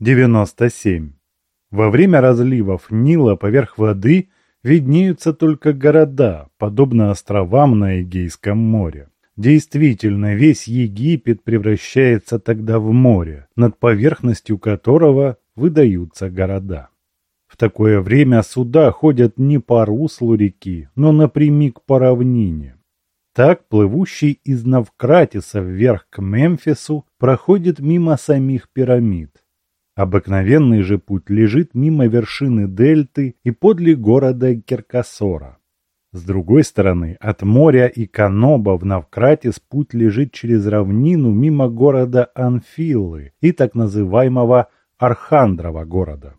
97. Во время разливов Нила поверх воды виднеются только города, подобно островам на Эгейском море. Действительно, весь Египет превращается тогда в море, над поверхностью которого выдаются города. В такое время суда ходят не по руслу реки, но напрямик по равнине. Так плывущий из Навкратиса вверх к Мемфису проходит мимо самих пирамид. Обыкновенный же путь лежит мимо вершины дельты и подле города Киркасора. С другой стороны, от моря и Каноба в Навкратис путь лежит через равнину мимо города Анфилы и так называемого Архандрова города.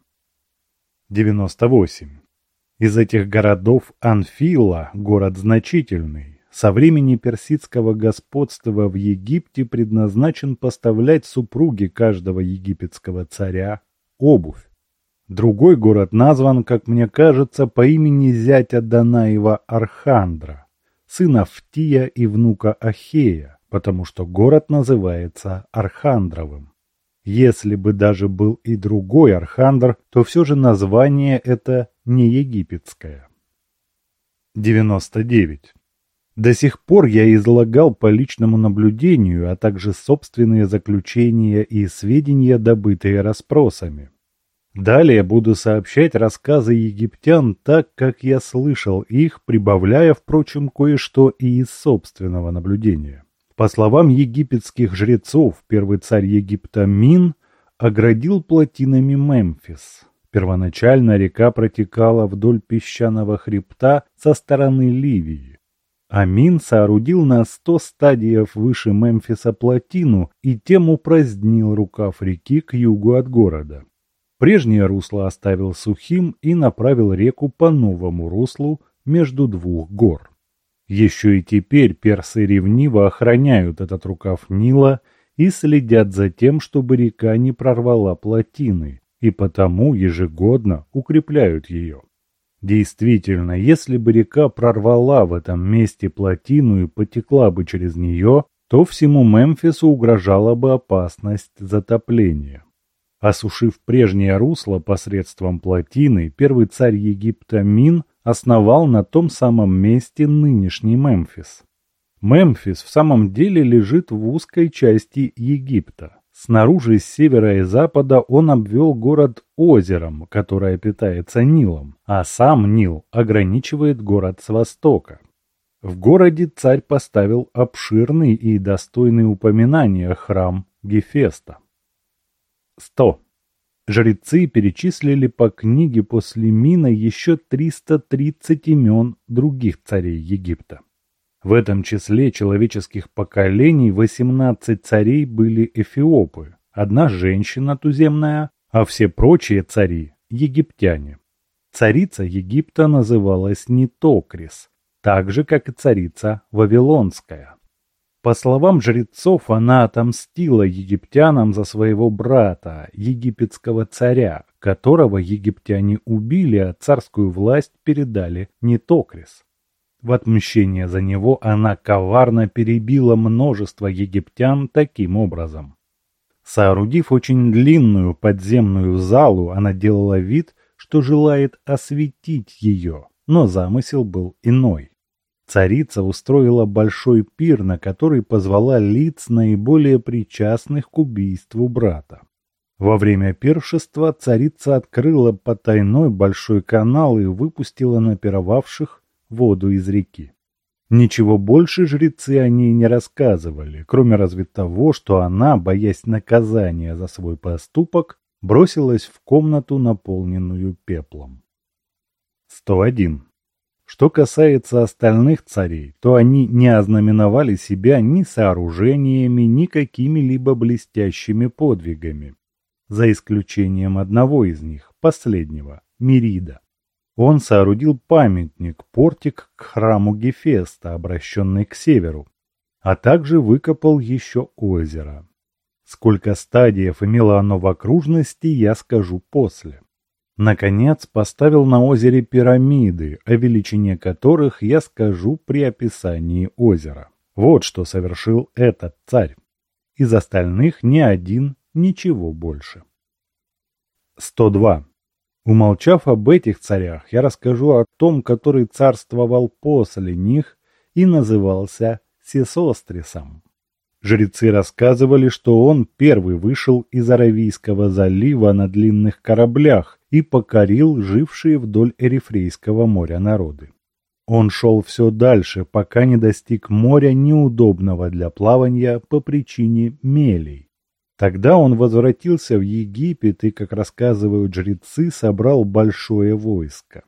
98. Из этих городов Анфила – город значительный, со времени персидского господства в Египте предназначен поставлять супруге каждого египетского царя обувь. Другой город назван, как мне кажется, по имени зятя Данаева Архандра, сына Фтия и внука Ахея, потому что город называется Архандровым. Если бы даже был и другой Архандр, то все же название это не египетское. 99. До сих пор я излагал по личному наблюдению, а также собственные заключения и сведения, добытые расспросами. Далее буду сообщать рассказы египтян так, как я слышал их, прибавляя, впрочем, кое-что и из собственного наблюдения. По словам египетских жрецов, первый царь Египта Мин оградил плотинами Мемфис. Первоначально река протекала вдоль песчаного хребта со стороны Ливии. Амин соорудил на сто стадиев выше Мемфиса плотину и тем упразднил рукав реки к югу от города. Прежнее русло оставил сухим и направил реку по новому руслу между двух гор. Еще и теперь персы ревниво охраняют этот рукав Нила и следят за тем, чтобы река не прорвала плотины, и потому ежегодно укрепляют ее. Действительно, если бы река прорвала в этом месте плотину и потекла бы через нее, то всему Мемфису угрожала бы опасность затопления. Осушив прежнее русло посредством плотины, первый царь Египта Мин основал на том самом месте нынешний Мемфис. Мемфис в самом деле лежит в узкой части Египта. Снаружи, с севера и запада он обвел город озером, которое питается Нилом, а сам Нил ограничивает город с востока. В городе царь поставил обширный и достойный упоминания храм Гефеста. 100. Жрецы перечислили по книге после Мина еще 330 имен других царей Египта. В этом числе человеческих поколений 18 царей были эфиопы, одна женщина туземная, а все прочие цари – египтяне. Царица Египта называлась Нитокрис, так же, как и царица Вавилонская. По словам жрецов, она отомстила египтянам за своего брата, египетского царя, которого египтяне убили, а царскую власть передали Нитокрис. В отмщение за него она коварно перебила множество египтян таким образом. Соорудив очень длинную подземную залу, она делала вид, что желает осветить ее, но замысел был иной. Царица устроила большой пир, на который позвала лиц наиболее причастных к убийству брата. Во время пиршества царица открыла потайной большой канал и выпустила на пировавших воду из реки. Ничего больше жрецы о ней не рассказывали, кроме разве того, что она, боясь наказания за свой поступок, бросилась в комнату, наполненную пеплом. 101. Что касается остальных царей, то они не ознаменовали себя ни сооружениями, ни какими-либо блестящими подвигами, за исключением одного из них, последнего, Мирида. Он соорудил памятник, портик к храму Гефеста, обращенный к северу, а также выкопал еще озеро. Сколько стадиев имело оно в окружности, я скажу после. Наконец, поставил на озере пирамиды, о величине которых я скажу при описании озера. Вот что совершил этот царь. Из остальных ни один ничего больше. 102. Умолчав об этих царях, я расскажу о том, который царствовал после них и назывался Сесострисом. Жрецы рассказывали, что он первый вышел из Аравийского залива на длинных кораблях и покорил жившие вдоль Эрифрейского моря народы. Он шел все дальше, пока не достиг моря, неудобного для плавания по причине мелей. Тогда он возвратился в Египет и, как рассказывают жрецы, собрал большое войско.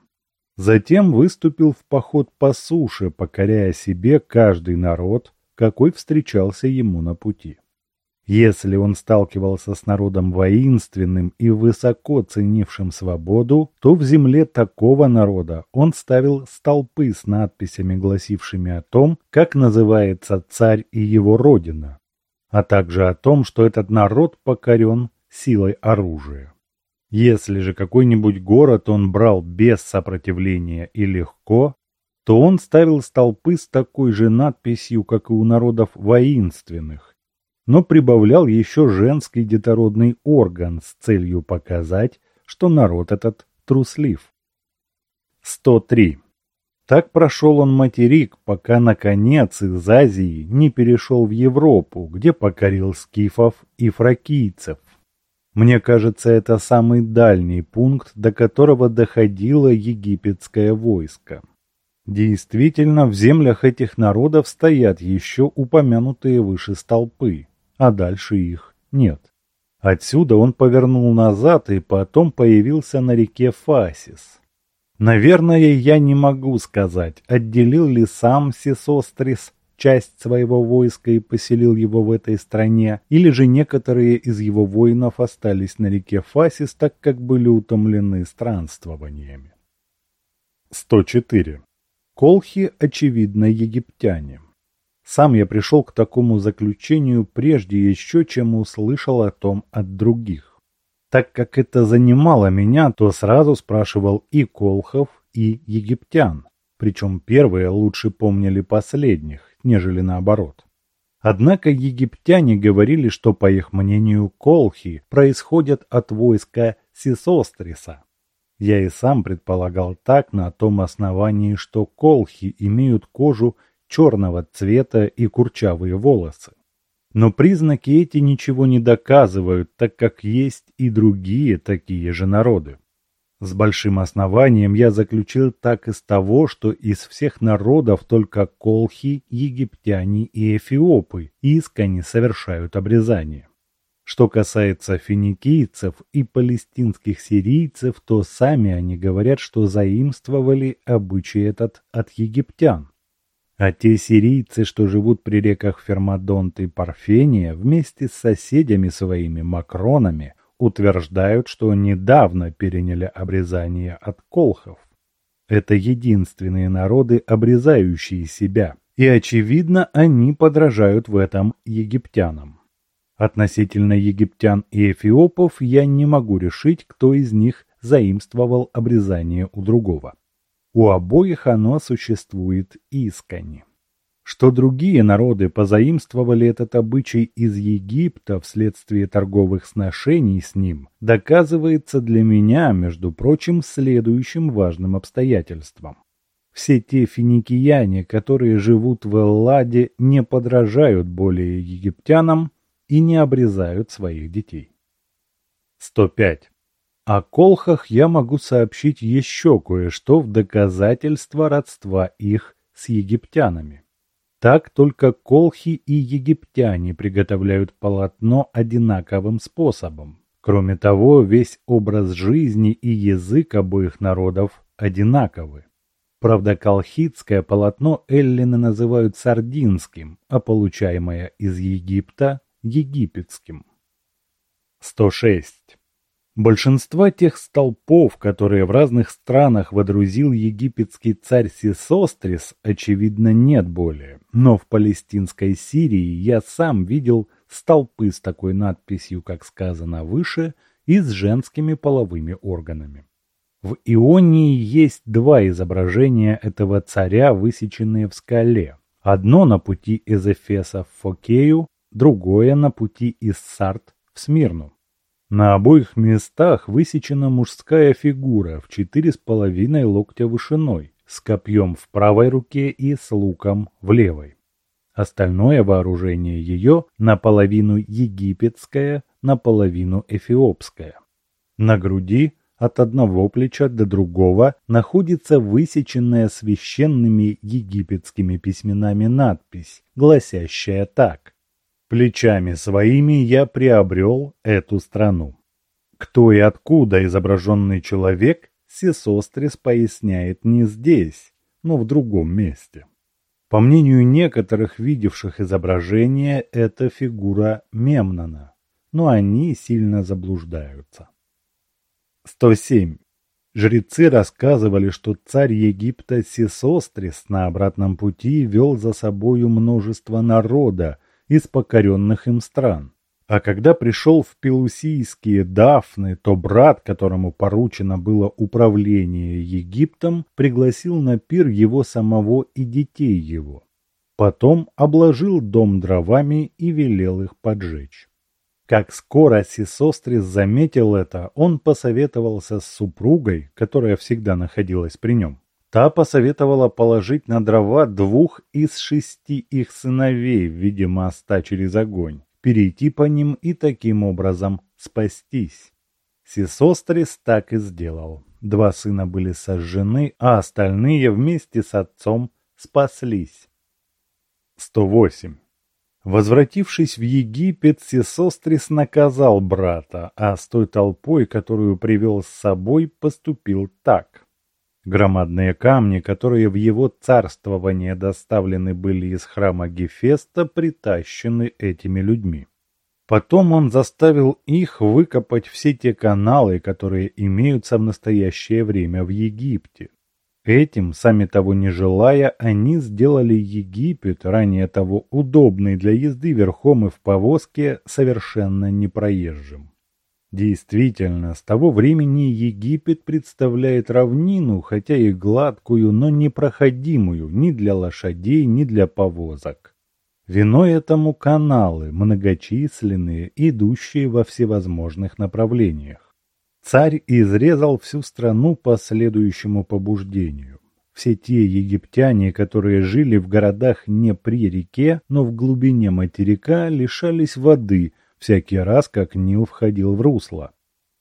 Затем выступил в поход по суше, покоряя себе каждый народ, какой встречался ему на пути. Если он сталкивался с народом воинственным и высоко ценившим свободу, то в земле такого народа он ставил столпы с надписями, гласившими о том, как называется царь и его родина, а также о том, что этот народ покорен силой оружия. Если же какой-нибудь город он брал без сопротивления и легко, то он ставил столпы с такой же надписью, как и у народов воинственных, но прибавлял еще женский детородный орган с целью показать, что народ этот труслив. 103. Так прошел он материк, пока наконец из Азии не перешел в Европу, где покорил скифов и фракийцев. Мне кажется, это самый дальний пункт, до которого доходило египетское войско. Действительно, в землях этих народов стоят еще упомянутые выше столпы а дальше их нет. Отсюда он повернул назад и потом появился на реке Фасис. Наверное, я не могу сказать, отделил ли сам Сесострис часть своего войска и поселил его в этой стране, или же некоторые из его воинов остались на реке Фасис, так как были утомлены странствованиями. 104. Колхи, очевидно, египтяне. Сам я пришел к такому заключению прежде еще, чем услышал о том от других. Так как это занимало меня, то сразу спрашивал и колхов, и египтян. Причем первые лучше помнили последних, нежели наоборот. Однако египтяне говорили, что, по их мнению, колхи происходят от войска Сисостриса. Я и сам предполагал так на том основании, что колхи имеют кожу черного цвета и курчавые волосы. Но признаки эти ничего не доказывают, так как есть и другие такие же народы. С большим основанием я заключил так из того, что из всех народов только колхи, египтяне и эфиопы искренне совершают обрезание. Что касается финикийцев и палестинских сирийцев, то сами они говорят, что заимствовали обычай этот от египтян. А те сирийцы, что живут при реках Фермадонт и Парфения, вместе с соседями своими макронами, утверждают, что недавно переняли обрезание от колхов. Это единственные народы, обрезающие себя, и, очевидно, они подражают в этом египтянам. Относительно египтян и эфиопов я не могу решить, кто из них заимствовал обрезание у другого. У обоих оно существует искренне. Что другие народы позаимствовали этот обычай из Египта вследствие торговых сношений с ним, доказывается для меня, между прочим, следующим важным обстоятельством. Все те финикияне, которые живут в Элладе, не подражают более египтянам и не обрезают своих детей. 105. О колхах я могу сообщить еще кое-что в доказательство родства их с египтянами. Так только колхи и египтяне приготовляют полотно одинаковым способом. Кроме того, весь образ жизни и язык обоих народов одинаковы. Правда, колхидское полотно эллины называют сардинским, а получаемое из Египта – египетским. 106. Большинства тех столпов, которые в разных странах водрузил египетский царь Сесострис, очевидно, нет более. Но в палестинской Сирии я сам видел столпы с такой надписью, как сказано выше, и с женскими половыми органами. В Ионии есть два изображения этого царя, высеченные в скале. Одно на пути из Эфеса в Фокею, другое на пути из Сарт в Смирну. На обоих местах высечена мужская фигура в четыре с половиной локтя вышиной, с копьем в правой руке и с луком в левой. Остальное вооружение ее наполовину египетское, наполовину эфиопское. На груди от одного плеча до другого находится высеченная священными египетскими письменами надпись, гласящая так «Плечами своими я приобрел эту страну». Кто и откуда изображенный человек, Сесострис поясняет не здесь, но в другом месте. По мнению некоторых видевших изображение, это фигура Мемнона, но они сильно заблуждаются. 107. Жрецы рассказывали, что царь Египта Сесострис на обратном пути вел за собою множество народа из покоренных им стран. А когда пришел в Пелусийские Дафны, то брат, которому поручено было управление Египтом, пригласил на пир его самого и детей его. Потом обложил дом дровами и велел их поджечь. Как скоро Сесострис заметил это, он посоветовался с супругой, которая всегда находилась при нем. Та посоветовала положить на дрова двух из шести их сыновей в виде моста через огонь перейти по ним и таким образом спастись. Сесострис так и сделал. Два сына были сожжены, а остальные вместе с отцом спаслись. 108. Возвратившись в Египет, Сесострис наказал брата, а с той толпой, которую привел с собой, поступил так. Громадные камни, которые в его царствование доставлены были из храма Гефеста, притащены этими людьми. Потом он заставил их выкопать все те каналы, которые имеются в настоящее время в Египте. Этим, сами того не желая, они сделали Египет, ранее того удобный для езды верхом и в повозке, совершенно непроезжим. Действительно, с того времени Египет представляет равнину, хотя и гладкую, но непроходимую ни для лошадей, ни для повозок. Виной этому каналы, многочисленные, идущие во всевозможных направлениях. Царь изрезал всю страну по следующему побуждению. Все те египтяне, которые жили в городах не при реке, но в глубине материка, лишались воды – всякий раз, как Нил входил в русло,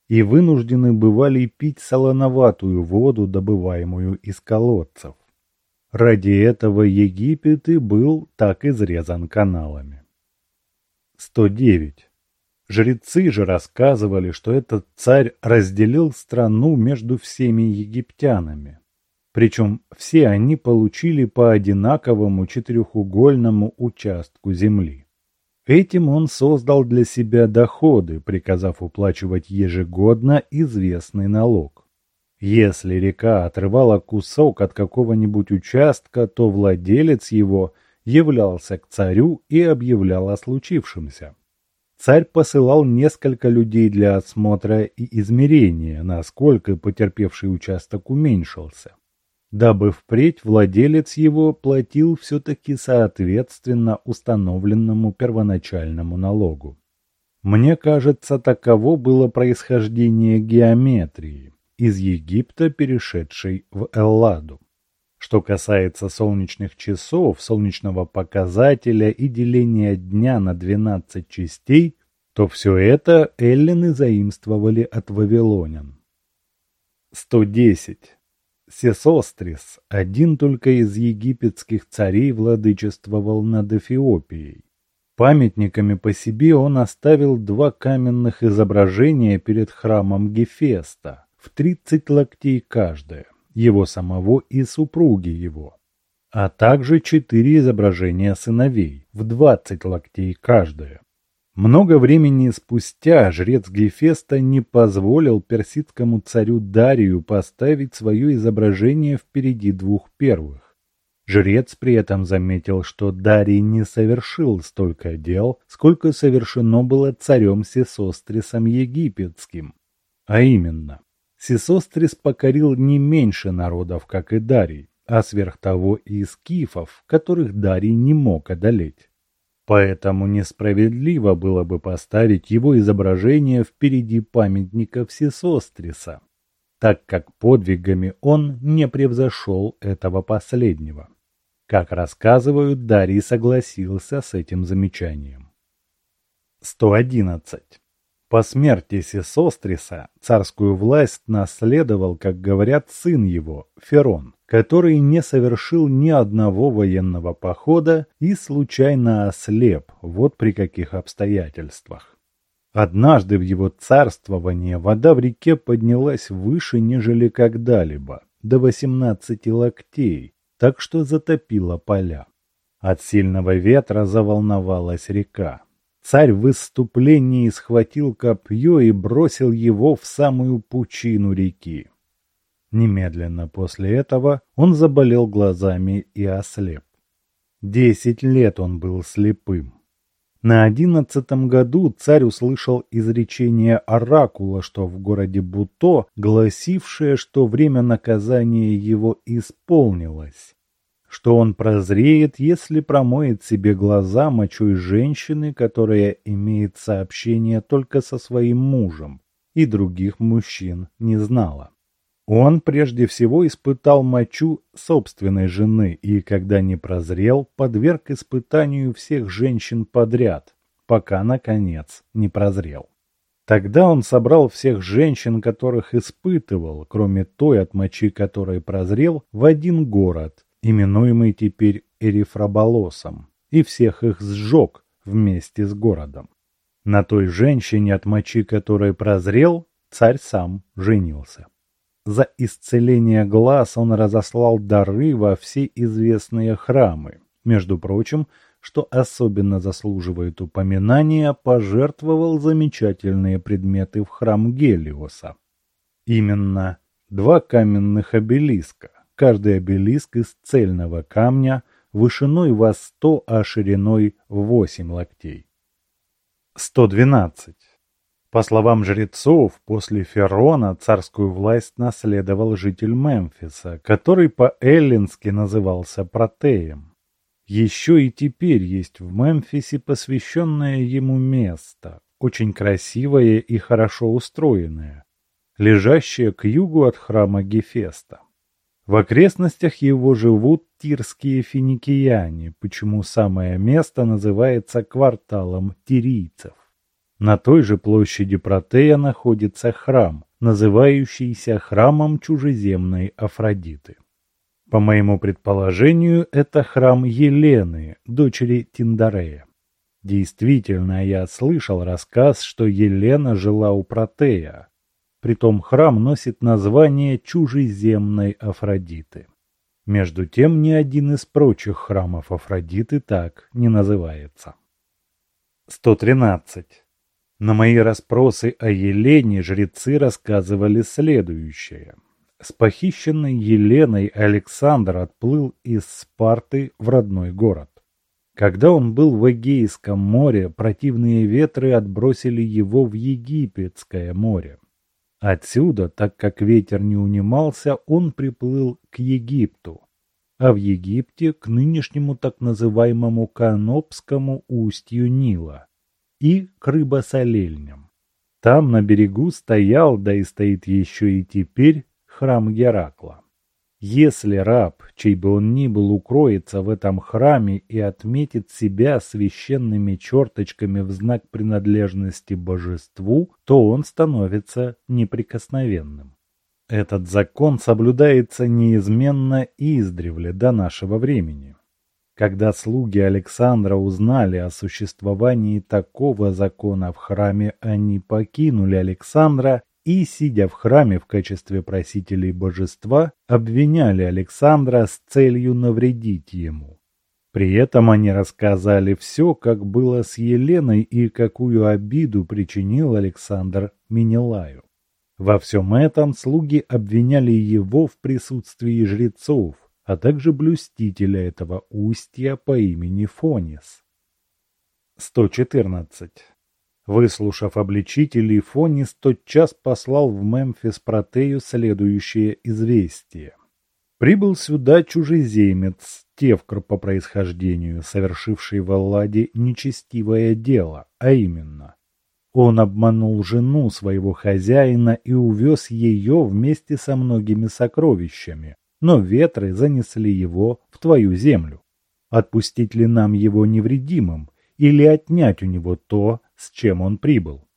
и вынуждены бывали пить солоноватую воду, добываемую из колодцев. Ради этого Египет и был так изрезан каналами. 109. Жрецы же рассказывали, что этот царь разделил страну между всеми египтянами. Причем все они получили по одинаковому четырехугольному участку земли. Этим он создал для себя доходы, приказав уплачивать ежегодно известный налог. Если река отрывала кусок от какого-нибудь участка, то владелец его являлся к царю и объявлял о случившемся. Царь посылал несколько людей для осмотра и измерения, насколько потерпевший участок уменьшился дабы впредь владелец его платил все-таки соответственно установленному первоначальному налогу. Мне кажется, таково было происхождение геометрии, из Египта перешедшей в Элладу. Что касается солнечных часов, солнечного показателя и деления дня на 12 частей, то все это эллины заимствовали от вавилонян. 110. Сесострис, один только из египетских царей, владычествовал над Эфиопией. Памятниками по себе он оставил два каменных изображения перед храмом Гефеста, в тридцать локтей каждое, его самого и супруги его, а также четыре изображения сыновей, в двадцать локтей каждое. Много времени спустя жрец Гефеста не позволил персидскому царю Дарию поставить свое изображение впереди двух первых. Жрец при этом заметил, что Дарий не совершил столько дел, сколько совершено было царем Сесострисом Египетским. А именно, Сесострис покорил не меньше народов, как и Дарий, а сверх того и скифов, которых Дарий не мог одолеть. Поэтому несправедливо было бы поставить его изображение впереди памятника Всесостриса, так как подвигами он не превзошел этого последнего. Как рассказывают, Дарий согласился с этим замечанием. 111. По смерти Сесостриса царскую власть наследовал, как говорят, сын его, Ферон, который не совершил ни одного военного похода и случайно ослеп, вот при каких обстоятельствах. Однажды в его царствовании вода в реке поднялась выше, нежели когда-либо, до 18 локтей, так что затопила поля. От сильного ветра заволновалась река. Царь в выступлении схватил копье и бросил его в самую пучину реки. Немедленно после этого он заболел глазами и ослеп. Десять лет он был слепым. На одиннадцатом году царь услышал изречение оракула, что в городе Буто, гласившее, что время наказания его исполнилось, что он прозреет, если промоет себе глаза мочой женщины, которая имеет сообщение только со своим мужем, и других мужчин не знала. Он прежде всего испытал мочу собственной жены и, когда не прозрел, подверг испытанию всех женщин подряд, пока, наконец, не прозрел. Тогда он собрал всех женщин, которых испытывал, кроме той от мочи которой прозрел, в один город, именуемый теперь Эрифраболосом, и всех их сжег вместе с городом. На той женщине, от мочи которой прозрел, царь сам женился. За исцеление глаз он разослал дары во все известные храмы. Между прочим, что особенно заслуживает упоминания, пожертвовал замечательные предметы в храм Гелиоса. Именно два каменных обелиска, каждый обелиск из цельного камня, вышиной во сто, а шириной в восемь локтей. 112. По словам жрецов, после Ферона царскую власть наследовал житель Мемфиса, который по-эллински назывался Протеем. Еще и теперь есть в Мемфисе посвященное ему место, очень красивое и хорошо устроенное, лежащее к югу от храма Гефеста. В окрестностях его живут тирские финикияне, почему самое место называется кварталом тирийцев. На той же площади Протея находится храм, называющийся храмом чужеземной Афродиты. По моему предположению, это храм Елены, дочери Тиндарея. Действительно, я слышал рассказ, что Елена жила у Протея. Притом храм носит название чужеземной Афродиты. Между тем, ни один из прочих храмов Афродиты так не называется. 113. На мои расспросы о Елене жрецы рассказывали следующее. С похищенной Еленой Александр отплыл из Спарты в родной город. Когда он был в Эгейском море, противные ветры отбросили его в Египетское море. Отсюда, так как ветер не унимался, он приплыл к Египту, а в Египте к нынешнему так называемому Канопскому устью Нила и к рыбосолельням. Там на берегу стоял, да и стоит еще и теперь, храм Геракла. Если раб, чей бы он ни был, укроется в этом храме и отметит себя священными черточками в знак принадлежности божеству, то он становится неприкосновенным. Этот закон соблюдается неизменно издревле до нашего времени. Когда слуги Александра узнали о существовании такого закона в храме, они покинули Александра и, сидя в храме в качестве просителей божества, обвиняли Александра с целью навредить ему. При этом они рассказали все, как было с Еленой и какую обиду причинил Александр Менелаю. Во всем этом слуги обвиняли его в присутствии жрецов, а также блюстителя этого устья по имени Фонис. 114. Выслушав обличителей, Фонис тотчас послал в Мемфис Протею следующее известие. Прибыл сюда чужеземец, Тевкр по происхождению, совершивший в Алладе нечестивое дело, а именно. Он обманул жену своего хозяина и увез ее вместе со многими сокровищами, но ветры занесли его в твою землю. Отпустить ли нам его невредимым или отнять у него то, с чем он прибыл?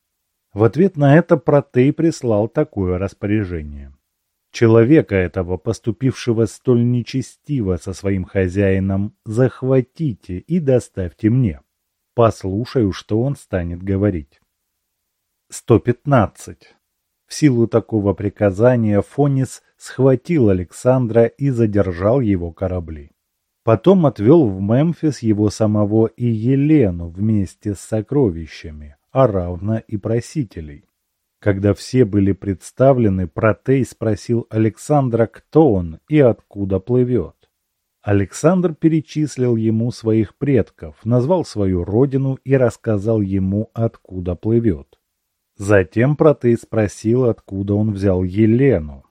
В ответ на это Протей прислал такое распоряжение. Человека этого, поступившего столь нечестиво со своим хозяином, захватите и доставьте мне. Послушаю, что он станет говорить. 115. В силу такого приказания Фонис схватил Александра и задержал его корабли. Потом отвел в Мемфис его самого и Елену вместе с сокровищами, а равно и просителей. Когда все были представлены, Протей спросил Александра, кто он и откуда плывет. Александр перечислил ему своих предков, назвал свою родину и рассказал ему, откуда плывет. Затем Протей спросил, откуда он взял Елену.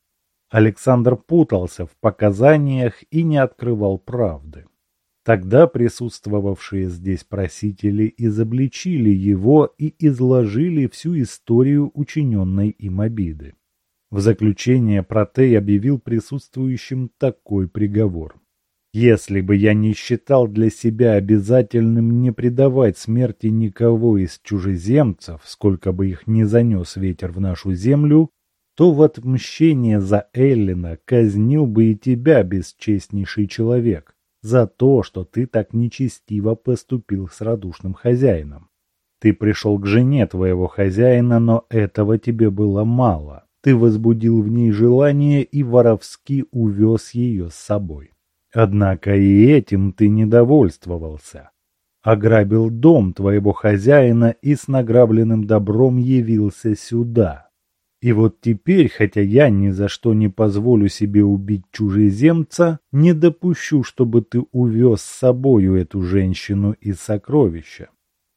Александр путался в показаниях и не открывал правды. Тогда присутствовавшие здесь просители изобличили его и изложили всю историю учиненной им обиды. В заключение Протей объявил присутствующим такой приговор. Если бы я не считал для себя обязательным не предавать смерти никого из чужеземцев, сколько бы их ни занес ветер в нашу землю, то в отмщение за Эллина казнил бы и тебя, бесчестнейший человек за то, что ты так нечестиво поступил с радушным хозяином. Ты пришел к жене твоего хозяина, но этого тебе было мало. Ты возбудил в ней желание и воровски увез ее с собой. Однако и этим ты недовольствовался. Ограбил дом твоего хозяина и с награбленным добром явился сюда, и вот теперь, хотя я ни за что не позволю себе убить чужеземца, не допущу, чтобы ты увез с собою эту женщину и сокровища.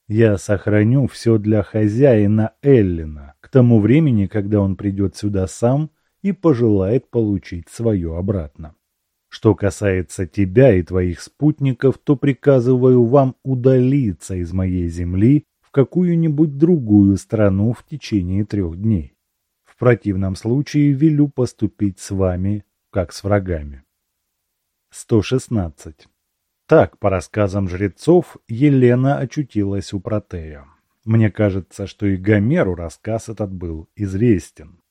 Я сохраню все для хозяина Эллина к тому времени, когда он придет сюда сам и пожелает получить свое обратно. Что касается тебя и твоих спутников, то приказываю вам удалиться из моей земли в какую-нибудь другую страну в течение трех дней. В противном случае велю поступить с вами, как с врагами. 116. Так, по рассказам жрецов, Елена очутилась у Протея. Мне кажется, что и Гомеру рассказ этот был известен.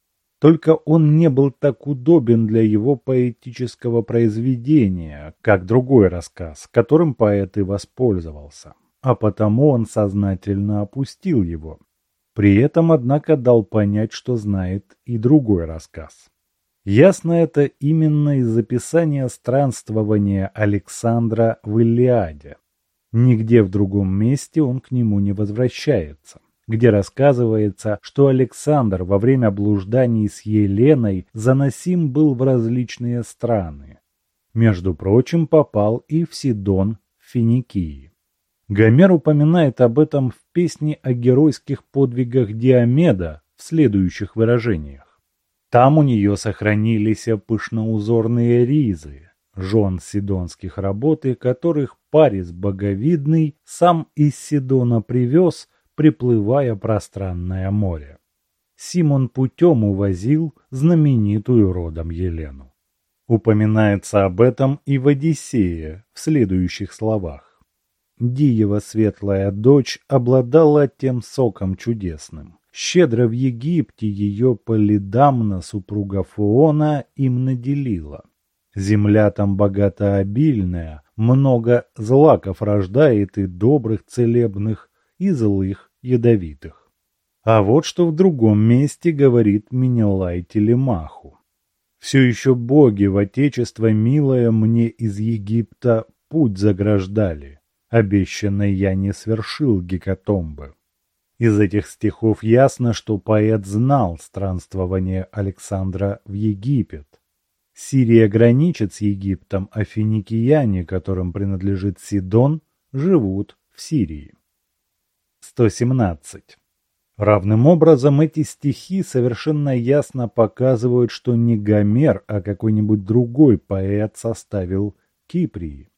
Только он не был так удобен для его поэтического произведения, как другой рассказ, которым поэт и воспользовался. А потому он сознательно опустил его, при этом, однако, дал понять, что знает и другой рассказ. Ясно это именно из записания странствования Александра в Илиаде. Нигде в другом месте он к нему не возвращается, где рассказывается, что Александр во время блужданий с Еленой заносим был в различные страны. Между прочим, попал и в Сидон в Финикии. Гомер упоминает об этом в песне о геройских подвигах Диомеда в следующих выражениях. Там у нее сохранились пышноузорные ризы, жен сидонских работы, которых Парис Боговидный сам из Сидона привез, приплывая пространное море. Симон путем увозил знаменитую родом Елену. Упоминается об этом и в Одиссее в следующих словах. Диева светлая дочь обладала тем соком чудесным. Щедро в Египте ее Полидамна, супруга Фуона, им наделила. Земля там богато обильная, много злаков рождает и добрых целебных, и злых ядовитых. А вот что в другом месте говорит Менелай Телемаху. Все еще боги в отечество милое мне из Египта путь заграждали обещанной я не свершил гекатомбы. Из этих стихов ясно, что поэт знал странствование Александра в Египет. Сирия граничит с Египтом, а финикияне, которым принадлежит Сидон, живут в Сирии. 117. Равным образом эти стихи совершенно ясно показывают, что не Гомер, а какой-нибудь другой поэт составил Киприи.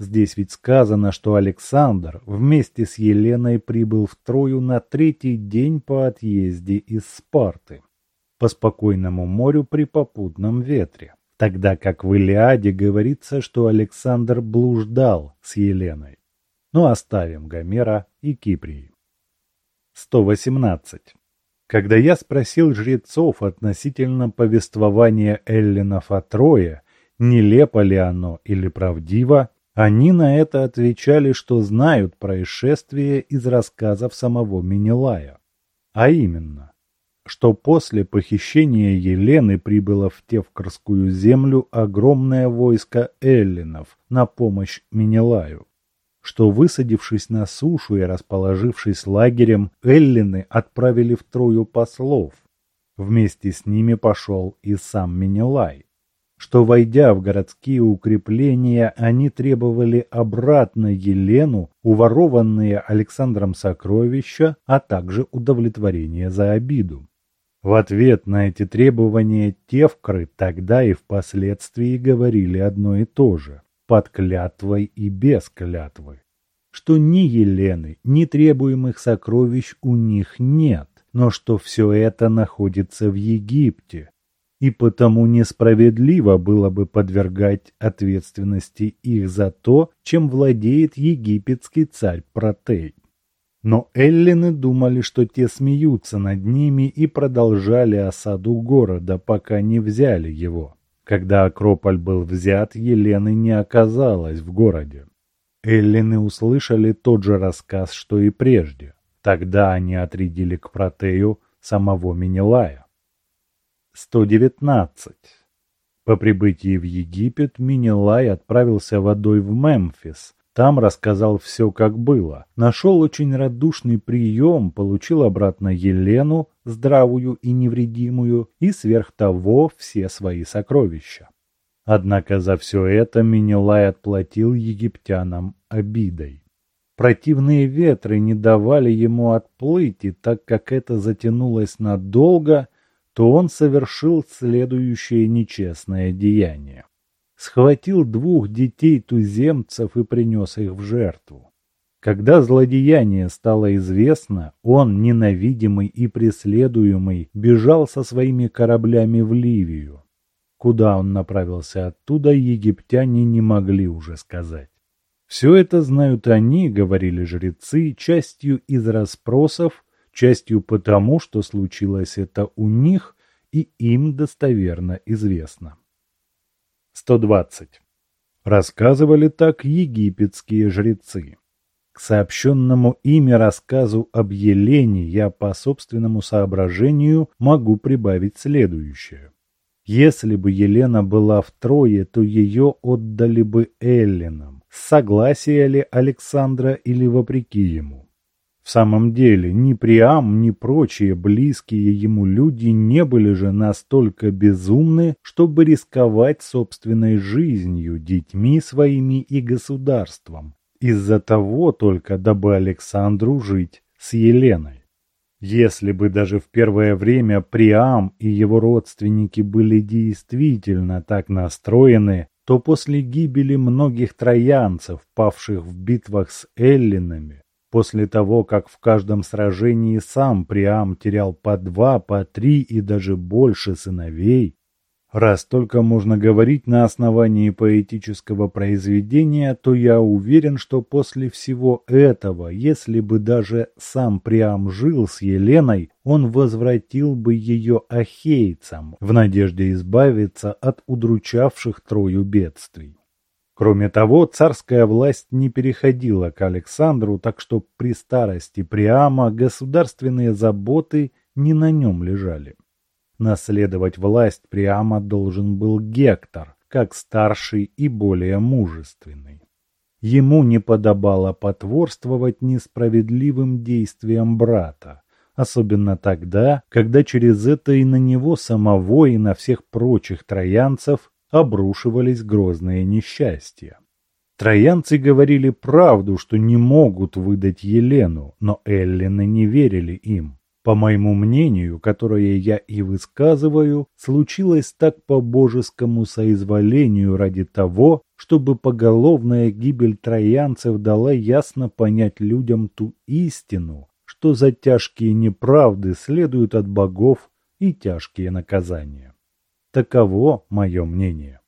Здесь ведь сказано, что Александр вместе с Еленой прибыл в Трою на третий день по отъезде из Спарты по спокойному морю при попутном ветре, тогда как в Илиаде говорится, что Александр блуждал с Еленой. Но оставим Гомера и Киприи. 118. Когда я спросил жрецов относительно повествования Эллинов о Трое, нелепо ли оно или правдиво, они на это отвечали, что знают происшествие из рассказов самого Менелая. А именно, что после похищения Елены прибыло в Тевкарскую землю огромное войско эллинов на помощь Менелаю что, высадившись на сушу и расположившись лагерем, эллины отправили в Трою послов. Вместе с ними пошел и сам Менелай. Что, войдя в городские укрепления, они требовали обратно Елену, уворованные Александром сокровища, а также удовлетворение за обиду. В ответ на эти требования Тевкры тогда и впоследствии говорили одно и то же под клятвой и без клятвы, что ни Елены, ни требуемых сокровищ у них нет, но что все это находится в Египте, и потому несправедливо было бы подвергать ответственности их за то, чем владеет египетский царь Протей. Но эллины думали, что те смеются над ними и продолжали осаду города, пока не взяли его. Когда Акрополь был взят, Елены не оказалось в городе. Эллины услышали тот же рассказ, что и прежде. Тогда они отрядили к Протею самого Менелая. 119. По прибытии в Египет Менелай отправился водой в Мемфис, там рассказал все, как было. Нашел очень радушный прием, получил обратно Елену, здравую и невредимую, и сверх того все свои сокровища. Однако за все это Менелай отплатил египтянам обидой. Противные ветры не давали ему отплыть, и так как это затянулось надолго, то он совершил следующее нечестное деяние схватил двух детей туземцев и принес их в жертву. Когда злодеяние стало известно, он, ненавидимый и преследуемый, бежал со своими кораблями в Ливию. Куда он направился оттуда, египтяне не могли уже сказать. Все это знают они, говорили жрецы, частью из расспросов, частью потому, что случилось это у них и им достоверно известно. 120. Рассказывали так египетские жрецы. К сообщенному ими рассказу об Елене я по собственному соображению могу прибавить следующее. Если бы Елена была втрое, то ее отдали бы Эллинам. Согласие ли Александра или вопреки ему? В самом деле, ни Приам, ни прочие близкие ему люди не были же настолько безумны, чтобы рисковать собственной жизнью, детьми своими и государством, из-за того только, дабы Александру жить с Еленой. Если бы даже в первое время Приам и его родственники были действительно так настроены, то после гибели многих троянцев, павших в битвах с эллинами, После того, как в каждом сражении сам Приам терял по два, по три и даже больше сыновей, раз только можно говорить на основании поэтического произведения, то я уверен, что после всего этого, если бы даже сам Приам жил с Еленой, он возвратил бы ее ахейцам в надежде избавиться от удручавших Трою бедствий. Кроме того, царская власть не переходила к Александру, так что при старости Приама государственные заботы не на нем лежали. Наследовать власть Приама должен был Гектор, как старший и более мужественный. Ему не подобало потворствовать несправедливым действиям брата, особенно тогда, когда через это и на него самого, и на всех прочих троянцев обрушивались грозные несчастья. Троянцы говорили правду, что не могут выдать Елену, но эллины не верили им. по моему мнению, которое я и высказываю, случилось так по божескому соизволению ради того, чтобы поголовная гибель троянцев дала ясно понять людям ту истину, что за тяжкие неправды следуют от богов и тяжкие наказания. Таково мое мнение.